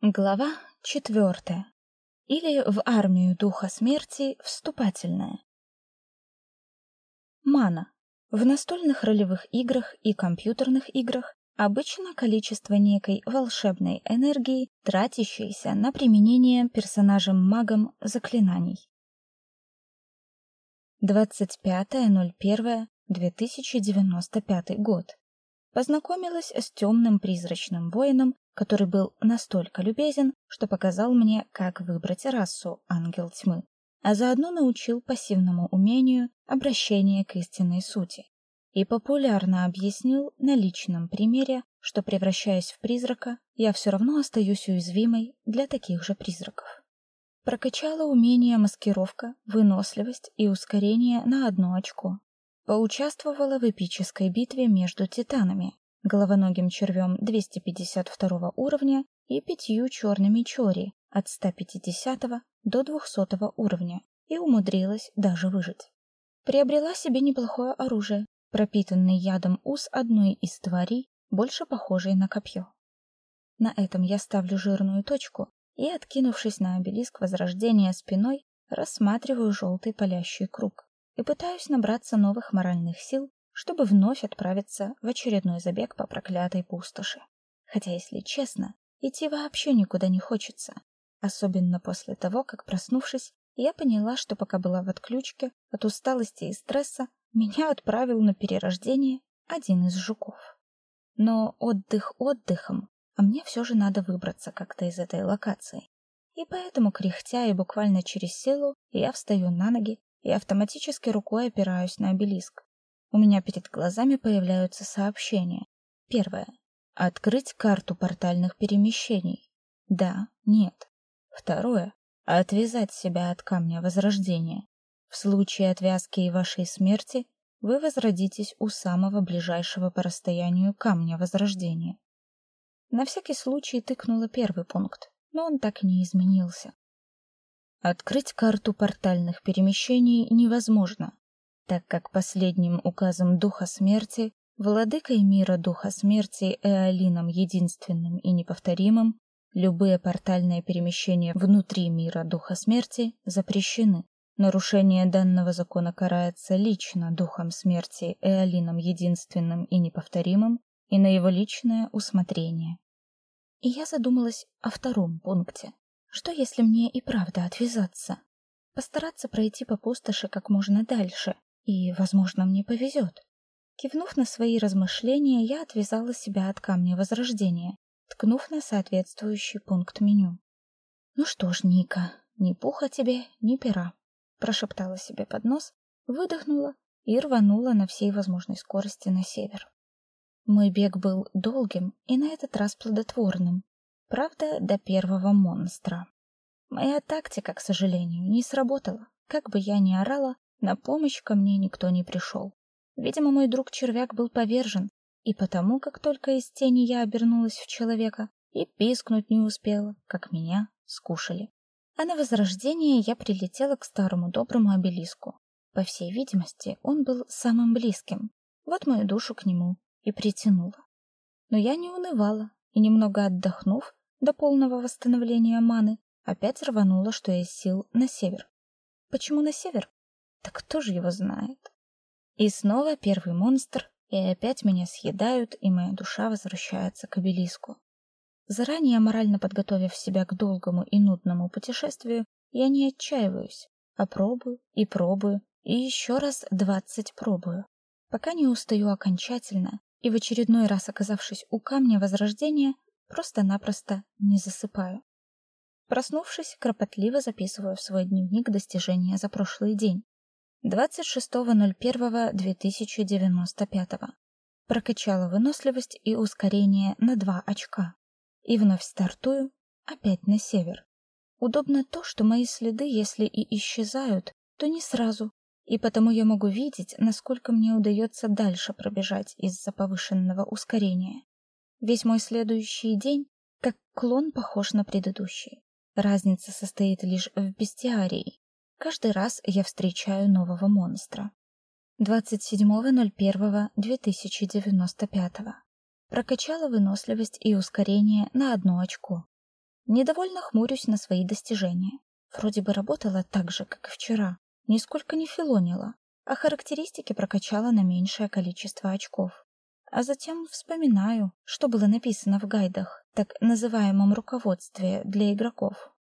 Глава четвертая. Или в армию духа смерти вступательная. Мана. В настольных ролевых играх и компьютерных играх обычно количество некой волшебной энергии, тратящейся на применение персонажем-магом заклинаний. 25.01.2095 год. Познакомилась с темным призрачным воином который был настолько любезен, что показал мне, как выбрать расу ангел тьмы, а заодно научил пассивному умению обращения к истинной сути. И популярно объяснил на личном примере, что превращаясь в призрака, я все равно остаюсь уязвимой для таких же призраков. Прокачала умение маскировка, выносливость и ускорение на одно очко. Поучаствовала в эпической битве между титанами, головоногим червем 252 уровня и пятью черными чори от 150 до 200 уровня и умудрилась даже выжить. Приобрела себе неплохое оружие, пропитанный ядом ус одной из тварей, больше похожей на копье. На этом я ставлю жирную точку и, откинувшись на обелиск Возрождения спиной, рассматриваю желтый палящий круг и пытаюсь набраться новых моральных сил чтобы вновь отправиться в очередной забег по проклятой пустоши. Хотя, если честно, идти вообще никуда не хочется, особенно после того, как проснувшись, я поняла, что пока была в отключке от усталости и стресса, меня отправил на перерождение один из жуков. Но отдых отдыхом, а мне все же надо выбраться как-то из этой локации. И поэтому, кряхтя и буквально через силу, я встаю на ноги и автоматически рукой опираюсь на обелиск. У меня перед глазами появляются сообщения. Первое. Открыть карту портальных перемещений. Да, нет. Второе. Отвязать себя от камня возрождения. В случае отвязки и вашей смерти вы возродитесь у самого ближайшего по расстоянию камня возрождения. На всякий случай тыкнула первый пункт, но он так и не изменился. Открыть карту портальных перемещений невозможно так как последним указом духа смерти, владыкой мира духа смерти Эолином единственным и неповторимым, любые портальные перемещения внутри мира духа смерти запрещены. Нарушение данного закона карается лично духом смерти Эолином единственным и неповторимым и на его личное усмотрение. И я задумалась о втором пункте. Что если мне и правда отвязаться? Постараться пройти по пустоши как можно дальше, и, возможно, мне повезет. Кивнув на свои размышления, я отвязала себя от камня возрождения, ткнув на соответствующий пункт меню. Ну что ж, Ника, ни пуха тебе, ни пера, прошептала себе под нос, выдохнула и рванула на всей возможной скорости на север. Мой бег был долгим и на этот раз плодотворным. Правда, до первого монстра. Моя тактика, к сожалению, не сработала. Как бы я ни орала, на помощь ко мне никто не пришел. Видимо, мой друг-червяк был повержен, и потому, как только из тени я обернулась в человека, и пискнуть не успела, как меня скушали. А на возрождение я прилетела к старому доброму обелиску. По всей видимости, он был самым близким. Вот мою душу к нему и притянула. Но я не унывала, и немного отдохнув до полного восстановления маны, опять рванула, что есть сил, на север. Почему на север? Так кто же его знает? И снова первый монстр, и опять меня съедают, и моя душа возвращается к обелиску. Заранее морально подготовив себя к долгому и нудному путешествию, я не отчаиваюсь, а пробую и пробую, и еще раз двадцать пробую, пока не устаю окончательно, и в очередной раз оказавшись у камня возрождения, просто-напросто не засыпаю. Проснувшись, кропотливо записываю в свой дневник достижения за прошлый день. 26.01.2095. Прокачала выносливость и ускорение на 2 очка. И вновь стартую, опять на север. Удобно то, что мои следы, если и исчезают, то не сразу, и потому я могу видеть, насколько мне удается дальше пробежать из-за повышенного ускорения. Весь мой следующий день как клон похож на предыдущий. Разница состоит лишь в бестиарии, Каждый раз я встречаю нового монстра. 27.01.2095. Прокачала выносливость и ускорение на одно очко. Недовольно хмурюсь на свои достижения. Вроде бы работала так же, как и вчера, нисколько не филонила, а характеристики прокачала на меньшее количество очков. А затем вспоминаю, что было написано в гайдах, так называемом руководстве для игроков.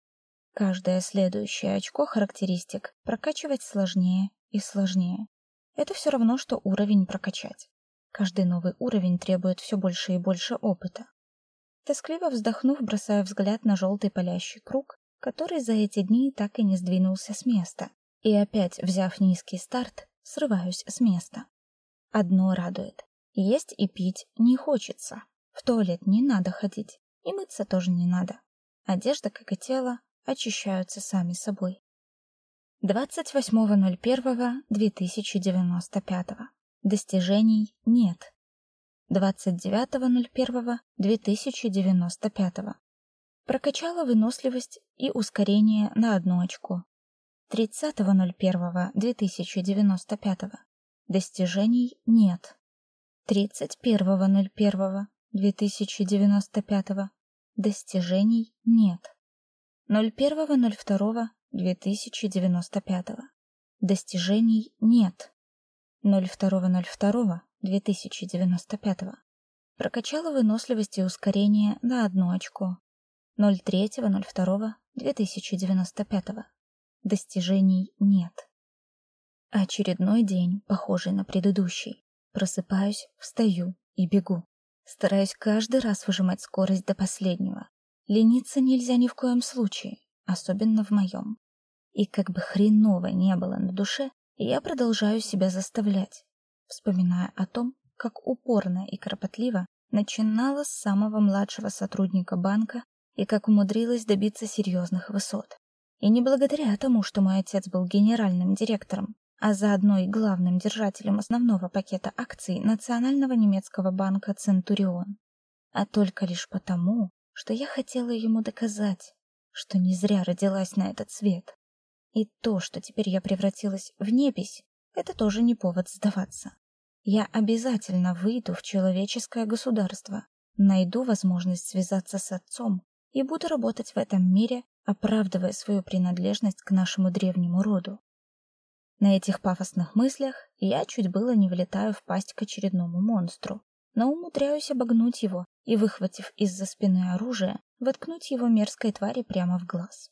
Каждое следующее очко характеристик прокачивать сложнее и сложнее. Это все равно что уровень прокачать. Каждый новый уровень требует все больше и больше опыта. Тоскливо вздохнув, бросаю взгляд на желтый палящий круг, который за эти дни так и не сдвинулся с места. И опять, взяв низкий старт, срываюсь с места. Одно радует. Есть и пить не хочется. В туалет не надо ходить, и мыться тоже не надо. Одежда, как и тело, очищаются сами собой. 28.01.2095. Достижений нет. 29.01.2095. Прокачала выносливость и ускорение на одно очко. 30.01.2095. Достижений нет. 31.01.2095. Достижений нет. 01.02.2095. Достижений нет. 02.02.2095. Прокачала выносливость и ускорение на одно очко. 03.02.2095. Достижений нет. Очередной день, похожий на предыдущий. Просыпаюсь, встаю и бегу. Стараюсь каждый раз выжимать скорость до последнего. Лениться нельзя ни в коем случае, особенно в моем. И как бы хреново не было на душе, я продолжаю себя заставлять, вспоминая о том, как упорно и кропотливо начинала с самого младшего сотрудника банка и как умудрилась добиться серьезных высот. И не благодаря тому, что мой отец был генеральным директором, а заодно и главным держателем основного пакета акций Национального немецкого банка Центурион, а только лишь потому, что я хотела ему доказать, что не зря родилась на этот свет. И то, что теперь я превратилась в непись, это тоже не повод сдаваться. Я обязательно выйду в человеческое государство, найду возможность связаться с отцом и буду работать в этом мире, оправдывая свою принадлежность к нашему древнему роду. На этих пафосных мыслях я чуть было не влетаю в пасть к очередному монстру, но умудряюсь обогнуть его и, выхватив из-за спины оружие, воткнуть его мерзкой твари прямо в глаз.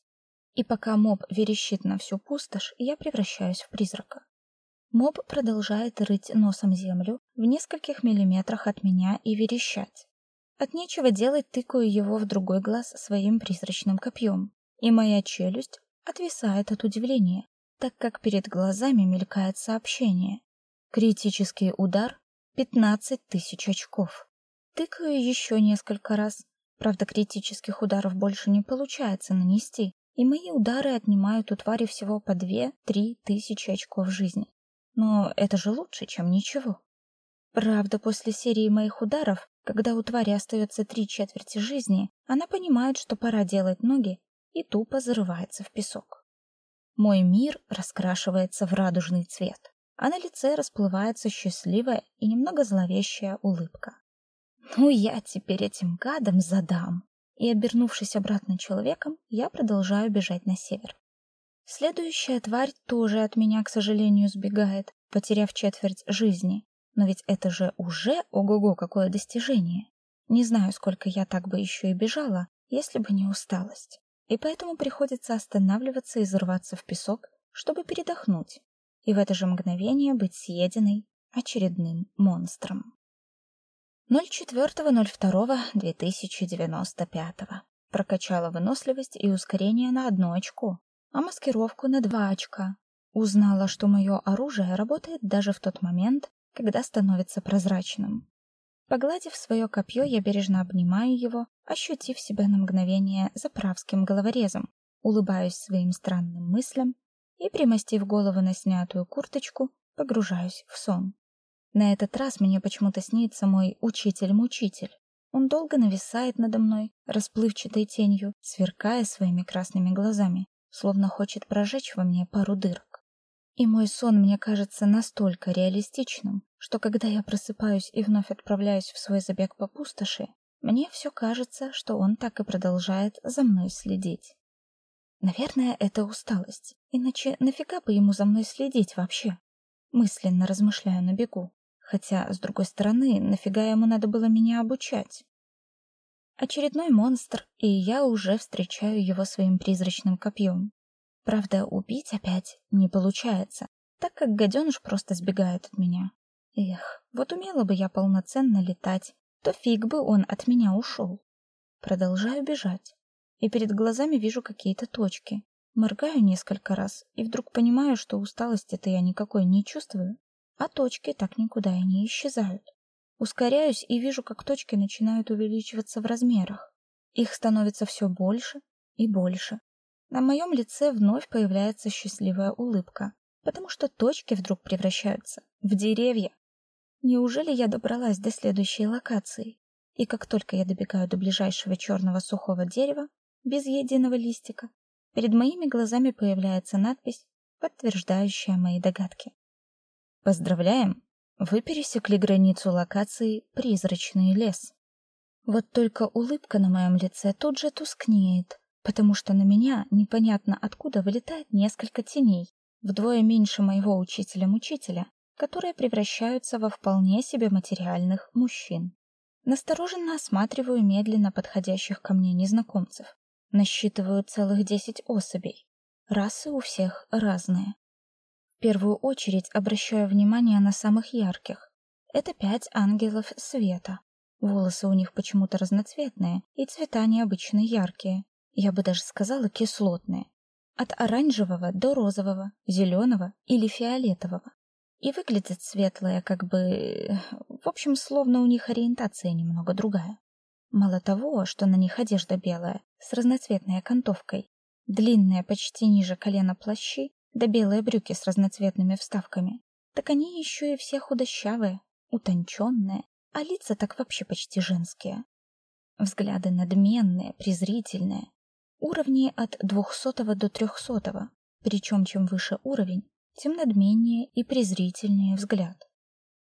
И пока моб верещит на всю пустошь, я превращаюсь в призрака. Моб продолжает рыть носом землю в нескольких миллиметрах от меня и верещать. От нечего делать тыкаю его в другой глаз своим призрачным копьем, и моя челюсть отвисает от удивления, так как перед глазами мелькает сообщение. Критический удар 15 тысяч очков. Тыкаю еще несколько раз. Правда, критических ударов больше не получается нанести, и мои удары отнимают у твари всего по 2-3 тысячи очков жизни. Но это же лучше, чем ничего. Правда, после серии моих ударов, когда у твари остается три четверти жизни, она понимает, что пора делать ноги, и тупо зарывается в песок. Мой мир раскрашивается в радужный цвет а на лице расплывается счастливая и немного зловещая улыбка. Ну я теперь этим гадам задам. И обернувшись обратно человеком, я продолжаю бежать на север. Следующая тварь тоже от меня, к сожалению, сбегает, потеряв четверть жизни. Но ведь это же уже ого-го какое достижение. Не знаю, сколько я так бы еще и бежала, если бы не усталость. И поэтому приходится останавливаться и взрываться в песок, чтобы передохнуть и в это же мгновение быть съеденной очередным монстром. 04.02.2095. Прокачала выносливость и ускорение на одно очко, а маскировку на два очка. Узнала, что мое оружие работает даже в тот момент, когда становится прозрачным. Погладив свое копье, я бережно обнимаю его, ощутив себя на мгновение заправским головорезом, улыбаюсь своим странным мыслям и, примостив голову на снятую курточку, погружаюсь в сон. На этот раз мне почему-то снится мой учитель-мучитель. Он долго нависает надо мной, расплывчатой тенью, сверкая своими красными глазами, словно хочет прожечь во мне пару дырок. И мой сон мне кажется настолько реалистичным, что когда я просыпаюсь и вновь отправляюсь в свой забег по пустоши, Мне все кажется, что он так и продолжает за мной следить. Наверное, это усталость. Иначе нафига бы ему за мной следить вообще? Мысленно размышляю на бегу. Хотя, с другой стороны, нафига ему надо было меня обучать? Очередной монстр, и я уже встречаю его своим призрачным копьем. Правда, убить опять не получается, так как гаденыш просто сбегает от меня. Эх, вот умела бы я полноценно летать, то фиг бы он от меня ушел. Продолжаю бежать, и перед глазами вижу какие-то точки. Моргаю несколько раз и вдруг понимаю, что усталости-то я никакой не чувствую, а точки так никуда и не исчезают. Ускоряюсь и вижу, как точки начинают увеличиваться в размерах. Их становится все больше и больше. На моем лице вновь появляется счастливая улыбка, потому что точки вдруг превращаются в деревья. Неужели я добралась до следующей локации? И как только я добегаю до ближайшего черного сухого дерева, без единого листика, перед моими глазами появляется надпись, подтверждающая мои догадки. Поздравляем! Вы пересекли границу локации Призрачный лес. Вот только улыбка на моем лице тут же тускнеет, потому что на меня непонятно откуда вылетает несколько теней, вдвое меньше моего учителя-мучителя, которые превращаются во вполне себе материальных мужчин. Настороженно осматриваю медленно подходящих ко мне незнакомцев. Насчитываю целых десять особей. Расы у всех разные. В первую очередь обращаю внимание на самых ярких. Это пять ангелов света. Волосы у них почему-то разноцветные, и цвета необычно яркие. Я бы даже сказала кислотные. От оранжевого до розового, зеленого или фиолетового. И выглядят светлые, как бы... В общем, словно у них ориентация немного другая. Мало того, что на них одежда белая, с разноцветной окантовкой, длинные почти ниже колена плащи да белые брюки с разноцветными вставками, так они еще и все худощавые, утонченные, а лица так вообще почти женские. Взгляды надменные, презрительные, уровни от двухсотого до трехсотого, причем чем выше уровень, тем надменнее и презрительнее взгляд.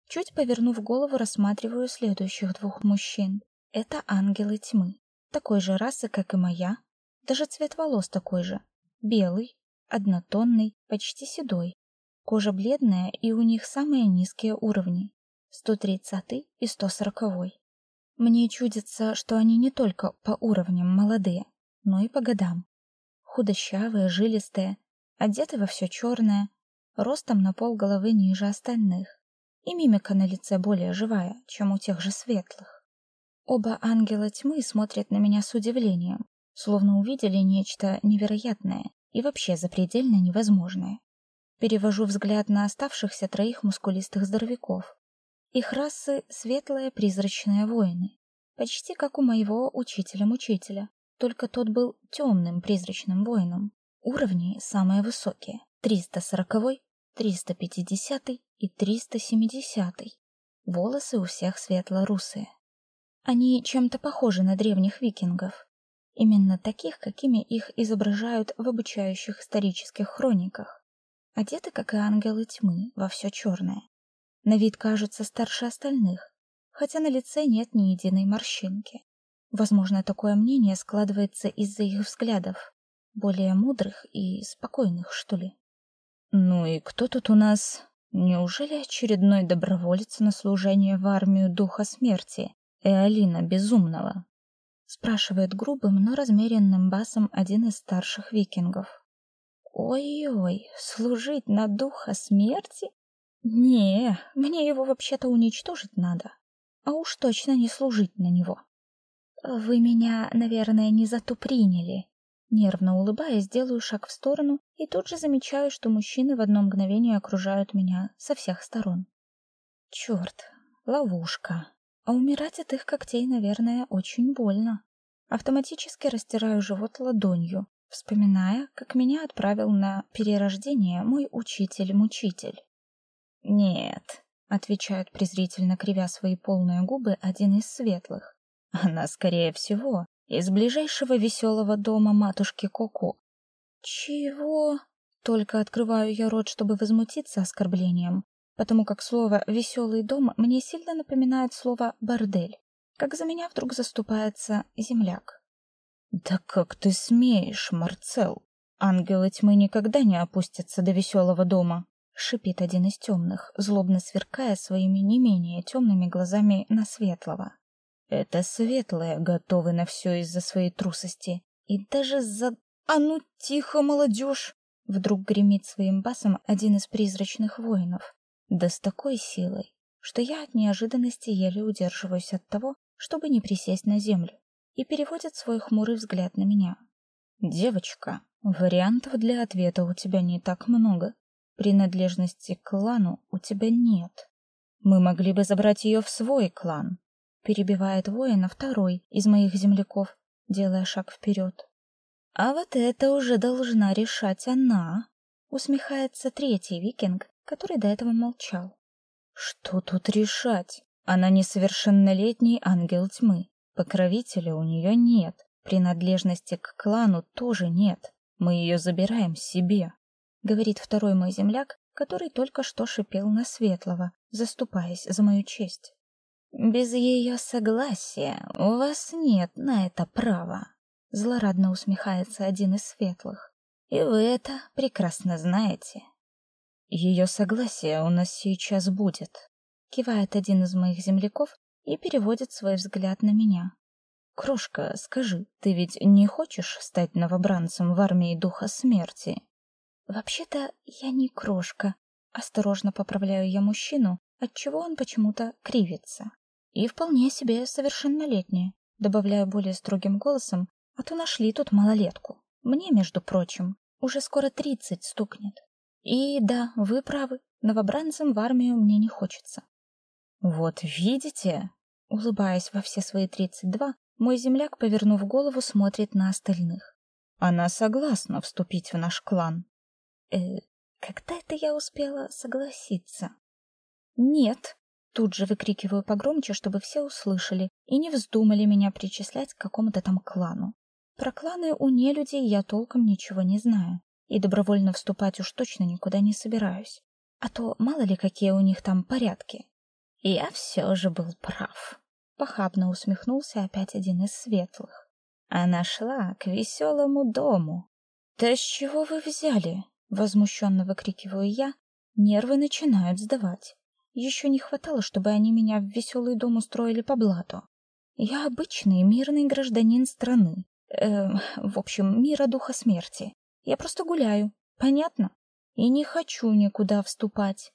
Чуть повернув голову, рассматриваю следующих двух мужчин. Это ангелы тьмы, такой же расы, как и моя, даже цвет волос такой же, белый, однотонный, почти седой. Кожа бледная, и у них самые низкие уровни 130 и 140. Мне чудится, что они не только по уровням молодые, но и по годам. Худощавые, жилистые, одеты во все черное, ростом на пол головы ниже остальных. И мимика на лице более живая, чем у тех же светлых. Оба ангела тьмы смотрят на меня с удивлением, словно увидели нечто невероятное и вообще запредельно невозможное. Перевожу взгляд на оставшихся троих мускулистых здоровяков. Их расы — светлые призрачные воины, почти как у моего учителя-мучителя, только тот был темным призрачным воином. Уровни самые высокие — 340, 350 и 370. Волосы у всех светло-русые. Они чем-то похожи на древних викингов, именно таких, какими их изображают в обучающих исторических хрониках. Одеты, как и ангелы тьмы, во все черное. На вид кажутся старше остальных, хотя на лице нет ни единой морщинки. Возможно, такое мнение складывается из-за их взглядов, более мудрых и спокойных, что ли. Ну и кто тут у нас? Неужели очередной доброволец на служение в армию духа смерти, Эолина Безумного? спрашивает грубым, но размеренным басом один из старших викингов. Ой-ой, служить на духа смерти? Не, мне его вообще-то уничтожить надо. А уж точно не служить на него. Вы меня, наверное, не за то приняли. Нервно улыбаясь, делаю шаг в сторону и тут же замечаю, что мужчины в одно мгновение окружают меня со всех сторон. Черт, ловушка. А умирать от их когтей, наверное, очень больно. Автоматически растираю живот ладонью, вспоминая, как меня отправил на перерождение мой учитель-мучитель. «Нет», — отвечает презрительно кривя свои полные губы один из светлых. «Она, скорее всего, из ближайшего веселого дома матушки Коко». «Чего?» Только открываю я рот, чтобы возмутиться оскорблением, потому как слово «веселый дом» мне сильно напоминает слово «бордель». как за меня вдруг заступается земляк. Да как ты смеешь, Марцел? Ангелы тьмы никогда не опустятся до веселого дома, шипит один из темных, злобно сверкая своими не менее темными глазами на светлого. Это светлые готовы на все из-за своей трусости и даже за А ну тихо, молодежь! Вдруг гремит своим басом один из призрачных воинов, да с такой силой, что я от неожиданности еле удерживаюсь от того, чтобы не присесть на землю, и переводит свой хмурый взгляд на меня. Девочка, вариантов для ответа у тебя не так много. Принадлежности к клану у тебя нет. Мы могли бы забрать ее в свой клан, перебивает воина второй из моих земляков, делая шаг вперед. А вот это уже должна решать она, усмехается третий викинг, который до этого молчал. Что тут решать? Она несовершеннолетний ангел тьмы. Покровителя у нее нет, принадлежности к клану тоже нет. Мы ее забираем себе, говорит второй мой земляк, который только что шипел на Светлого, заступаясь за мою честь. Без ее согласия у вас нет на это права, злорадно усмехается один из светлых. И вы это прекрасно знаете. Ее согласие у нас сейчас будет, кивает один из моих земляков и переводит свой взгляд на меня. Крошка, скажи, ты ведь не хочешь стать новобранцем в армии духа смерти? Вообще-то я не крошка, осторожно поправляю я мужчину, отчего он почему-то кривится. И вполне себе совершеннолетняя, добавляю более строгим голосом, а то нашли тут малолетку. Мне, между прочим, уже скоро тридцать стукнет. И да, вы правы, новобранцем в армию мне не хочется. Вот видите, улыбаясь во все свои тридцать два, мой земляк, повернув голову, смотрит на остальных. Она согласна вступить в наш клан. Э, когда это я успела согласиться? Нет, тут же выкрикиваю погромче, чтобы все услышали и не вздумали меня причислять к какому-то там клану. Про кланы у нелюдей я толком ничего не знаю и добровольно вступать уж точно никуда не собираюсь. А то мало ли какие у них там порядки. Я все же был прав. Похабно усмехнулся опять один из светлых. Она шла к веселому дому. Да с чего вы взяли? возмущенно выкрикиваю я. Нервы начинают сдавать. Еще не хватало, чтобы они меня в веселый дом устроили по блату. Я обычный мирный гражданин страны. Э, в общем, мира духа смерти. Я просто гуляю, понятно? И не хочу никуда вступать.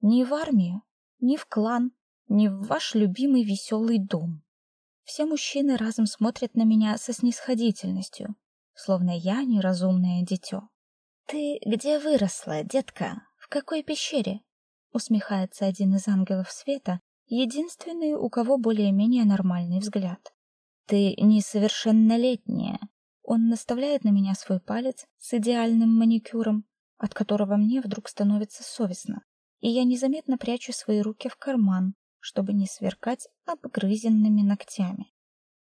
Ни в армию, ни в клан, ни в ваш любимый веселый дом. Все мужчины разом смотрят на меня со снисходительностью, словно я неразумное дитё. Ты где выросла, детка? В какой пещере? Усмехается один из ангелов света, единственный, у кого более-менее нормальный взгляд. Ты несовершеннолетняя, он наставляет на меня свой палец с идеальным маникюром, от которого мне вдруг становится совестно, и я незаметно прячу свои руки в карман, чтобы не сверкать обгрызенными ногтями.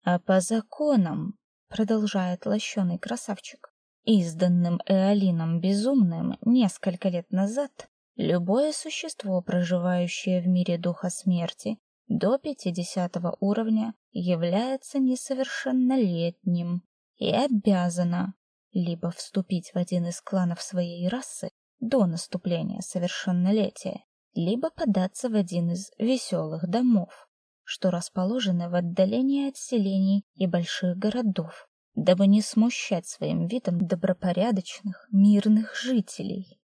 А по законам, продолжает лощеный красавчик, изданным Эолином Безумным несколько лет назад, любое существо, проживающее в мире духа смерти, до пятидесятого уровня является несовершеннолетним и обязана либо вступить в один из кланов своей расы до наступления совершеннолетия, либо податься в один из веселых домов, что расположены в отдалении от селений и больших городов, дабы не смущать своим видом добропорядочных, мирных жителей.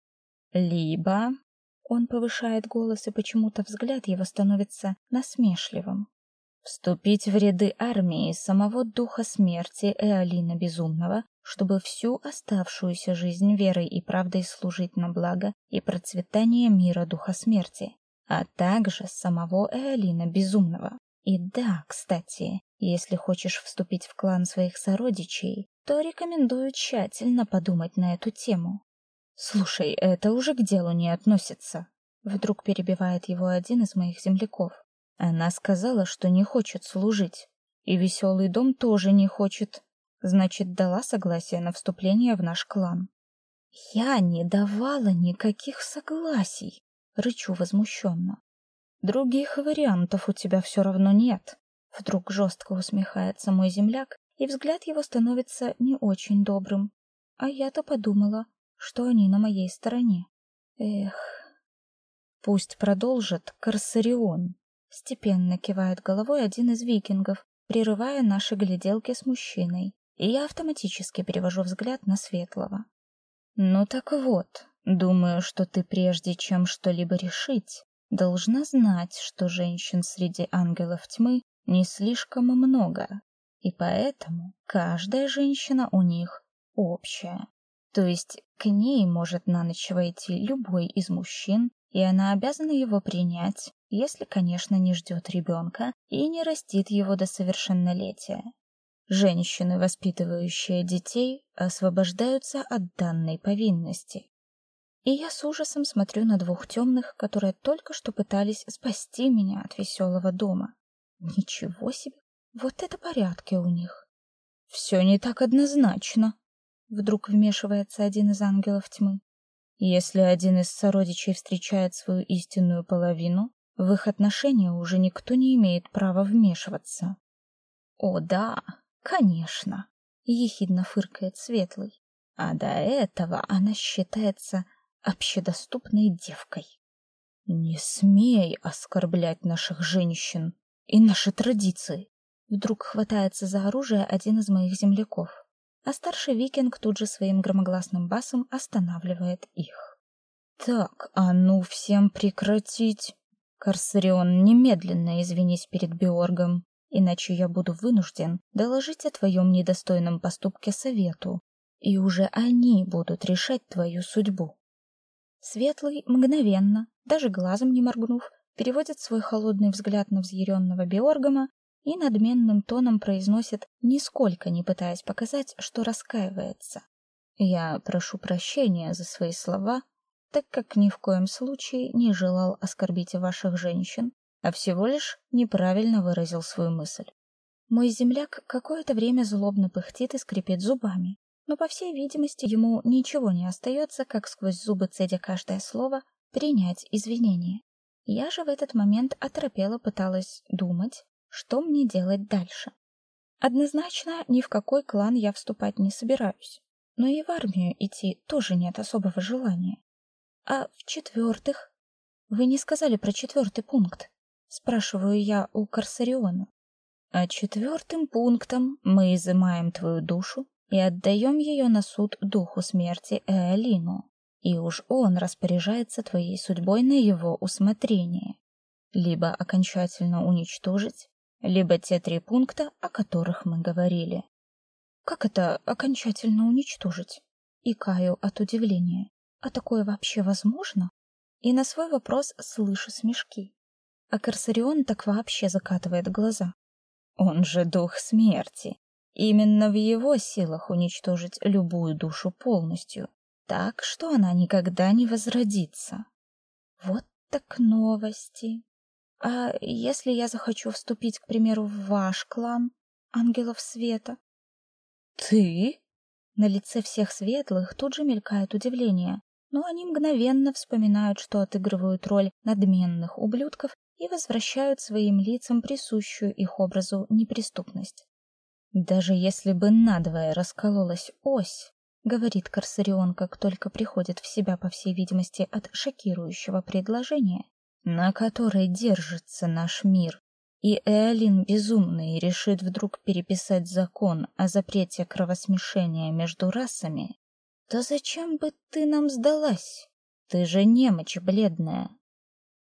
Либо он повышает голос, и почему-то взгляд его становится насмешливым вступить в ряды армии самого духа смерти Эолина Безумного, чтобы всю оставшуюся жизнь верой и правдой служить на благо и процветание мира духа смерти, а также самого Эолина Безумного. И да, кстати, если хочешь вступить в клан своих сородичей, то рекомендую тщательно подумать на эту тему. Слушай, это уже к делу не относится, вдруг перебивает его один из моих земляков. Она сказала, что не хочет служить, и веселый дом тоже не хочет. Значит, дала согласие на вступление в наш клан. Я не давала никаких согласий, рычу возмущенно. Других вариантов у тебя все равно нет. Вдруг жестко усмехается мой земляк, и взгляд его становится не очень добрым. А я-то подумала, что они на моей стороне. Эх. Пусть продолжит Корсарион. Степенно кивает головой один из викингов, прерывая наши гляделки с мужчиной, и я автоматически перевожу взгляд на Светлого. Ну так вот, думаю, что ты прежде чем что-либо решить, должна знать, что женщин среди ангелов тьмы не слишком много, и поэтому каждая женщина у них общая. То есть к ней может на ночь войти любой из мужчин, и она обязана его принять, если, конечно, не ждет ребенка и не растит его до совершеннолетия. Женщины, воспитывающие детей, освобождаются от данной повинности. И я с ужасом смотрю на двух темных, которые только что пытались спасти меня от веселого дома. Ничего себе! Вот это порядки у них. Все не так однозначно. Вдруг вмешивается один из ангелов тьмы. Если один из сородичей встречает свою истинную половину, в их отношения уже никто не имеет права вмешиваться. О, да, конечно, ехидно фыркает Светлый. А до этого она считается общедоступной девкой. Не смей оскорблять наших женщин и наши традиции. Вдруг хватается за оружие один из моих земляков, а старший викинг тут же своим громогласным басом останавливает их. Так, а ну всем прекратить. Корсарион, немедленно извинись перед Биоргом, иначе я буду вынужден доложить о твоем недостойном поступке совету, и уже они будут решать твою судьбу. Светлый мгновенно, даже глазом не моргнув, переводит свой холодный взгляд на взъяренного Биоргома и надменным тоном произносит, нисколько не пытаясь показать, что раскаивается. Я прошу прощения за свои слова, так как ни в коем случае не желал оскорбить ваших женщин, а всего лишь неправильно выразил свою мысль. Мой земляк какое-то время злобно пыхтит и скрипит зубами, но, по всей видимости, ему ничего не остается, как сквозь зубы цедя каждое слово, принять извинения. Я же в этот момент оторопела пыталась думать, что мне делать дальше. Однозначно ни в какой клан я вступать не собираюсь, но и в армию идти тоже нет особого желания. А в-четвертых, вы не сказали про четвертый пункт, спрашиваю я у Корсариона. А четвертым пунктом мы изымаем твою душу и отдаем ее на суд духу смерти Эолину, и уж он распоряжается твоей судьбой на его усмотрение. Либо окончательно уничтожить, либо те три пункта, о которых мы говорили. Как это окончательно уничтожить? И каю от удивления. А такое вообще возможно? И на свой вопрос слышу смешки. А Корсарион так вообще закатывает глаза. Он же дух смерти. Именно в его силах уничтожить любую душу полностью, так что она никогда не возродится. Вот так новости. А если я захочу вступить, к примеру, в ваш клан ангелов света? Ты? На лице всех светлых тут же мелькает удивление, но они мгновенно вспоминают, что отыгрывают роль надменных ублюдков и возвращают своим лицам присущую их образу неприступность. Даже если бы надвое раскололась ось, говорит Корсарион, как только приходит в себя, по всей видимости, от шокирующего предложения, на которой держится наш мир, и Эолин безумный решит вдруг переписать закон о запрете кровосмешения между расами, то зачем бы ты нам сдалась? Ты же немочь бледная.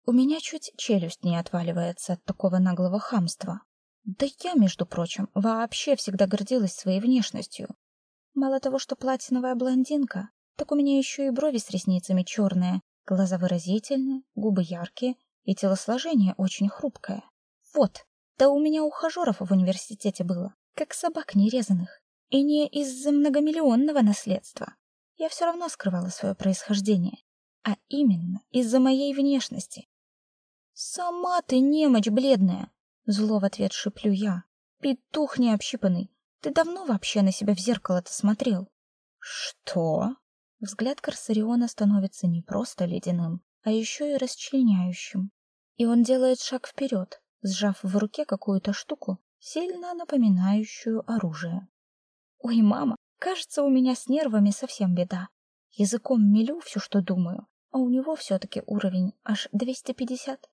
У меня чуть челюсть не отваливается от такого наглого хамства. Да я, между прочим, вообще всегда гордилась своей внешностью. Мало того, что платиновая блондинка, так у меня еще и брови с ресницами черные, глаза выразительные, губы яркие и телосложение очень хрупкое. Вот, да у меня ухажеров в университете было, как собак нерезанных. И не из-за многомиллионного наследства. Я все равно скрывала свое происхождение, а именно из-за моей внешности. Сама ты немочь бледная, Зло в ответ шиплю я. Петух необщипанный. Ты давно вообще на себя в зеркало-то смотрел? Что? Взгляд Корсариона становится не просто ледяным, а еще и расчленяющим. И он делает шаг вперед, сжав в руке какую-то штуку, сильно напоминающую оружие. Ой, мама, кажется, у меня с нервами совсем беда. Языком мелю все, что думаю, а у него все таки уровень аж 250.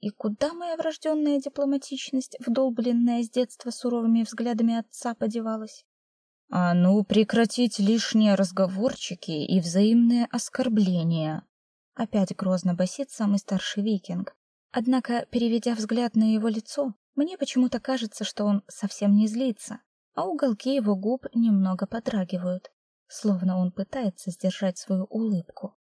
И куда моя врожденная дипломатичность, вдолбленная с детства суровыми взглядами отца, подевалась? А ну прекратить лишние разговорчики и взаимные оскорбления. Опять грозно басит самый старший викинг. Однако, переведя взгляд на его лицо, мне почему-то кажется, что он совсем не злится, а уголки его губ немного подрагивают, словно он пытается сдержать свою улыбку.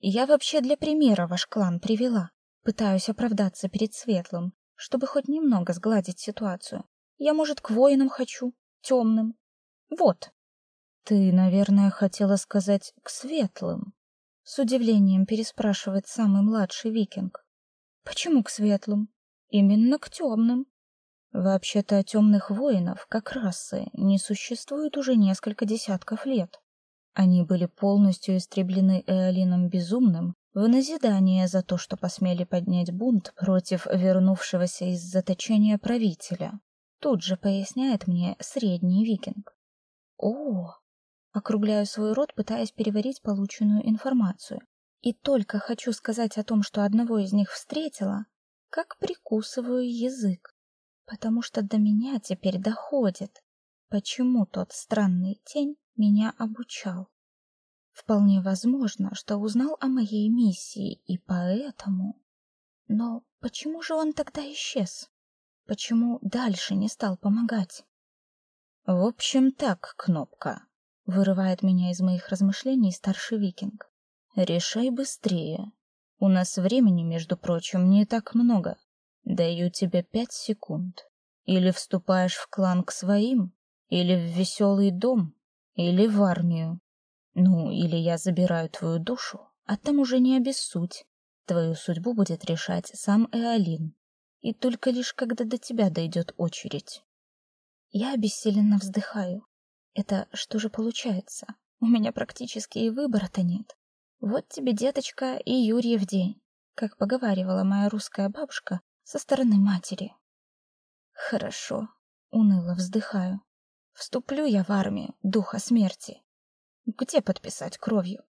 Я вообще для примера ваш клан привела. Пытаюсь оправдаться перед Светлым, чтобы хоть немного сгладить ситуацию. Я, может, к воинам хочу, темным. Вот. Ты, наверное, хотела сказать к светлым. С удивлением переспрашивает самый младший викинг. Почему к светлым? Именно к темным. Вообще-то темных воинов, как расы, не существует уже несколько десятков лет. Они были полностью истреблены Эолином Безумным в назидание за то, что посмели поднять бунт против вернувшегося из заточения правителя. Тут же поясняет мне средний викинг. О, округляю свой рот, пытаясь переварить полученную информацию. И только хочу сказать о том, что одного из них встретила, как прикусываю язык, потому что до меня теперь доходит, почему тот странный тень меня обучал. Вполне возможно, что узнал о моей миссии, и поэтому... Но почему же он тогда исчез? Почему дальше не стал помогать? В общем, так, Кнопка, вырывает меня из моих размышлений старший викинг. Решай быстрее. У нас времени, между прочим, не так много. Даю тебе пять секунд. Или вступаешь в клан к своим, или в веселый дом, или в армию. Ну, или я забираю твою душу, а там уже не обессудь. Твою судьбу будет решать сам Эолин. И только лишь когда до тебя дойдет очередь. Я обессиленно вздыхаю. Это что же получается? У меня практически и выбора-то нет. Вот тебе, деточка, и Юрьев день, как поговаривала моя русская бабушка со стороны матери. Хорошо, уныло вздыхаю. Вступлю я в армию духа смерти. Где подписать кровью?